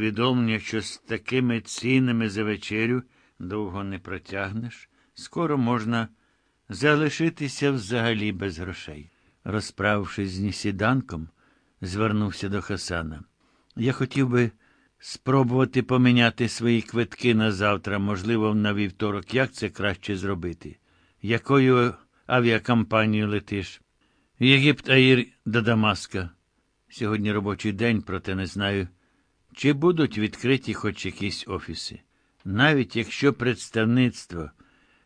Відомлення, що з такими цінами за вечерю довго не протягнеш, скоро можна залишитися взагалі без грошей. Розправившись з нісіданком, звернувся до Хасана. Я хотів би спробувати поміняти свої квитки на завтра, можливо, на вівторок. Як це краще зробити? Якою авіакомпанією летиш? Єгипт Аїр до Дамаска. Сьогодні робочий день, проте не знаю, чи будуть відкриті хоч якісь офіси. Навіть якщо представництво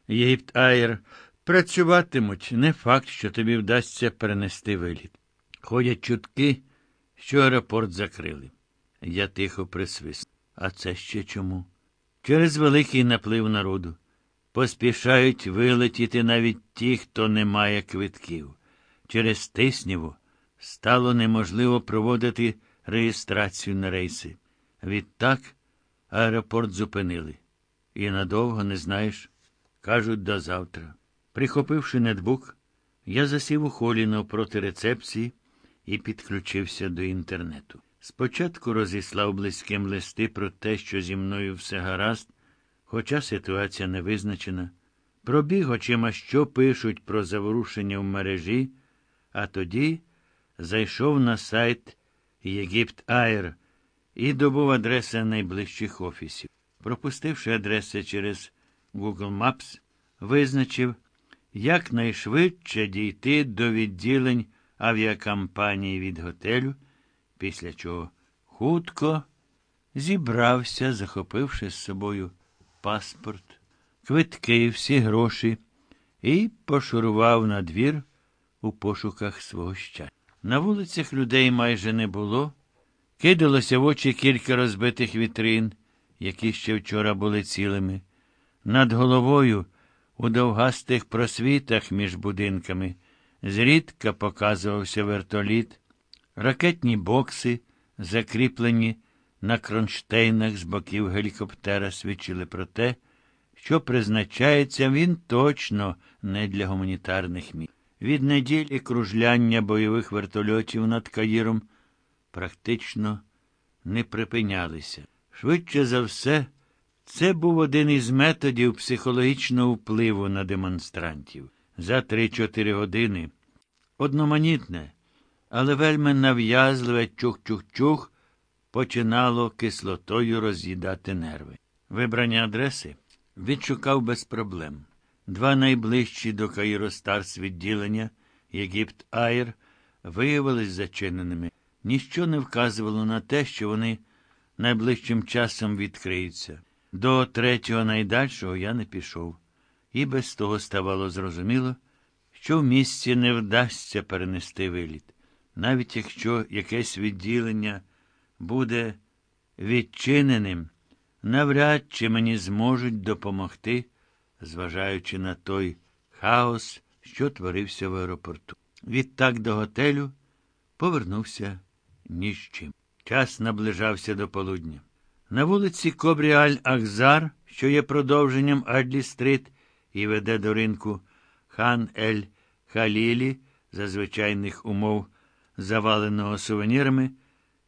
Єгипт Аїр працюватимуть, не факт, що тобі вдасться перенести виліт. Ходять чутки, що аеропорт закрили. Я тихо присвиснув. А це ще чому? Через великий наплив народу. Поспішають вилетіти навіть ті, хто не має квитків. Через Тисніву стало неможливо проводити реєстрацію на рейси. Відтак аеропорт зупинили. І надовго не знаєш. Кажуть, до завтра. Прихопивши нетбук, я засів у холі навпроти рецепції і підключився до інтернету. Спочатку розіслав близьким листи про те, що зі мною все гаразд, хоча ситуація не визначена. Пробіг очима, що пишуть про заворушення в мережі, а тоді зайшов на сайт Єгипт Айр і добув адреси найближчих офісів. Пропустивши адреси через Google Maps, визначив, якнайшвидше дійти до відділень авіакомпанії від готелю, після чого хутко зібрався, захопивши з собою паспорт, квитки, всі гроші, і пошурував на двір у пошуках свого щастя. На вулицях людей майже не було. Кидалося в очі кілька розбитих вітрин, які ще вчора були цілими. Над головою, у довгастих просвітах між будинками, зрідка показувався вертоліт, ракетні бокси, закріплені на кронштейнах з боків гелікоптера, свідчили про те, що призначається він точно не для гуманітарних місць. Від неділі кружляння бойових вертольотів над Каїром практично не припинялися. Швидше за все, це був один із методів психологічного впливу на демонстрантів. За 3-4 години одноманітне, але вельми нав'язливе чух-чух-чух починало кислотою роз'їдати нерви. Вибрання адреси відшукав без проблем. Два найближчі до Каїростарс відділення Єгипт Айр виявились зачиненими. Ніщо не вказувало на те, що вони найближчим часом відкриються. До третього найдальшого я не пішов. І без того ставало зрозуміло, що в місті не вдасться перенести виліт. Навіть якщо якесь відділення буде відчиненим, навряд чи мені зможуть допомогти зважаючи на той хаос, що творився в аеропорту. Відтак до готелю повернувся ні з чим. Час наближався до полудня. На вулиці Кобріаль Ахзар, що є продовженням Адлі Стрит і веде до ринку Хан Ель Халілі, за звичайних умов, заваленого сувенірами,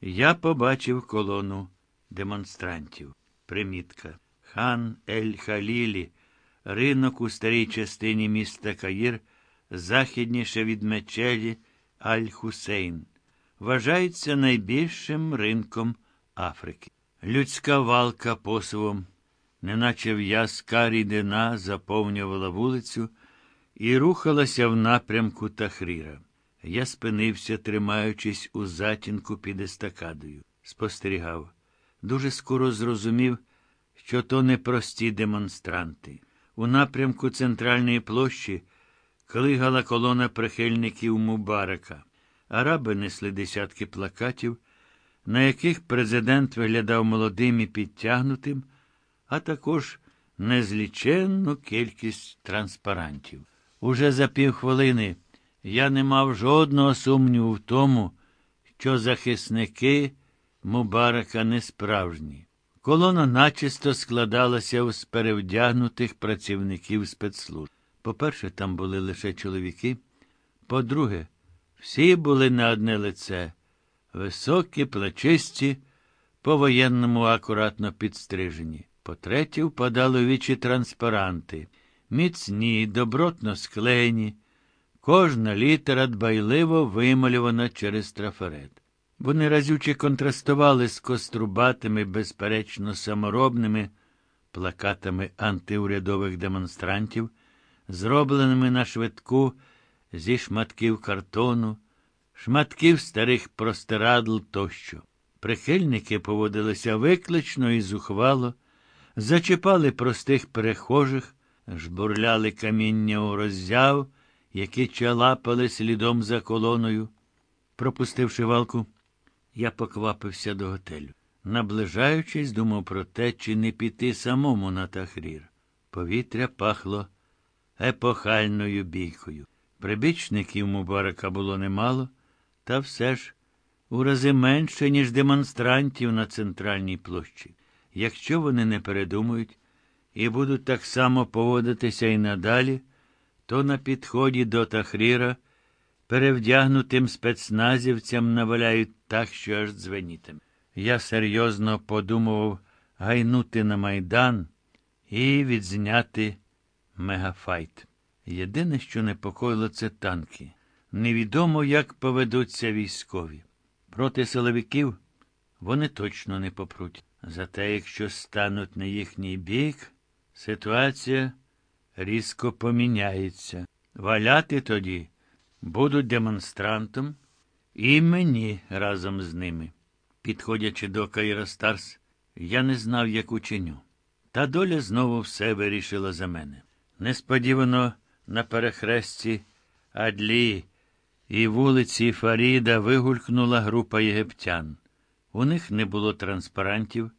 я побачив колону демонстрантів. Примітка. Хан Ель Халілі ринок у старій частині міста Каїр, західніше від мечеті Аль-Хусейн, вважається найбільшим ринком Африки. Людська валка посувом, неначе в'язка рідина заповнювала вулицю і рухалася в напрямку Тахріра. Я спинився, тримаючись у затінку під естакадою. Спостерігав. Дуже скоро зрозумів, що то не прості демонстранти. У напрямку центральної площі клигала колона прихильників Мубарака. Араби несли десятки плакатів, на яких президент виглядав молодим і підтягнутим, а також незліченну кількість транспарантів. Уже за півхвилини я не мав жодного сумніву в тому, що захисники Мубарака не справжні. Колона начисто складалася з перевдягнутих працівників спецслужб. По-перше, там були лише чоловіки. По-друге, всі були на одне лице, високі, плечисті, по-воєнному акуратно підстрижені. По-третє, впадали у вічі транспаранти, міцні, добротно склеєні, кожна літера дбайливо вималювана через трафарет. Вони разюче контрастували з кострубатими, безперечно, саморобними плакатами антиурядових демонстрантів, зробленими на швидку зі шматків картону, шматків старих простирадл тощо. Прихильники поводилися виклично і зухвало, зачіпали простих перехожих, жбурляли каміння у роззяв, які чалапали слідом за колоною. Пропустивши валку, я поквапився до готелю. Наближаючись, думав про те, чи не піти самому на Тахрір. Повітря пахло епохальною бійкою. Прибічників Мубарака було немало, та все ж у рази менше, ніж демонстрантів на центральній площі. Якщо вони не передумають і будуть так само поводитися і надалі, то на підході до Тахріра перевдягнутим спецназівцям наваляють так, що аж дзвенітиме. Я серйозно подумував гайнути на майдан і відзняти мегафайт. Єдине, що непокоїло, це танки. Невідомо, як поведуться військові. Проти силовиків вони точно не попруть. Зате, якщо стануть на їхній бік, ситуація різко поміняється. Валяти тоді будуть демонстрантом і мені разом з ними. Підходячи до Кайростарс, я не знав, як учиню. Та доля знову все вирішила за мене. Несподівано на перехресті Адлі і вулиці Фаріда вигулькнула група єгиптян. У них не було транспарантів,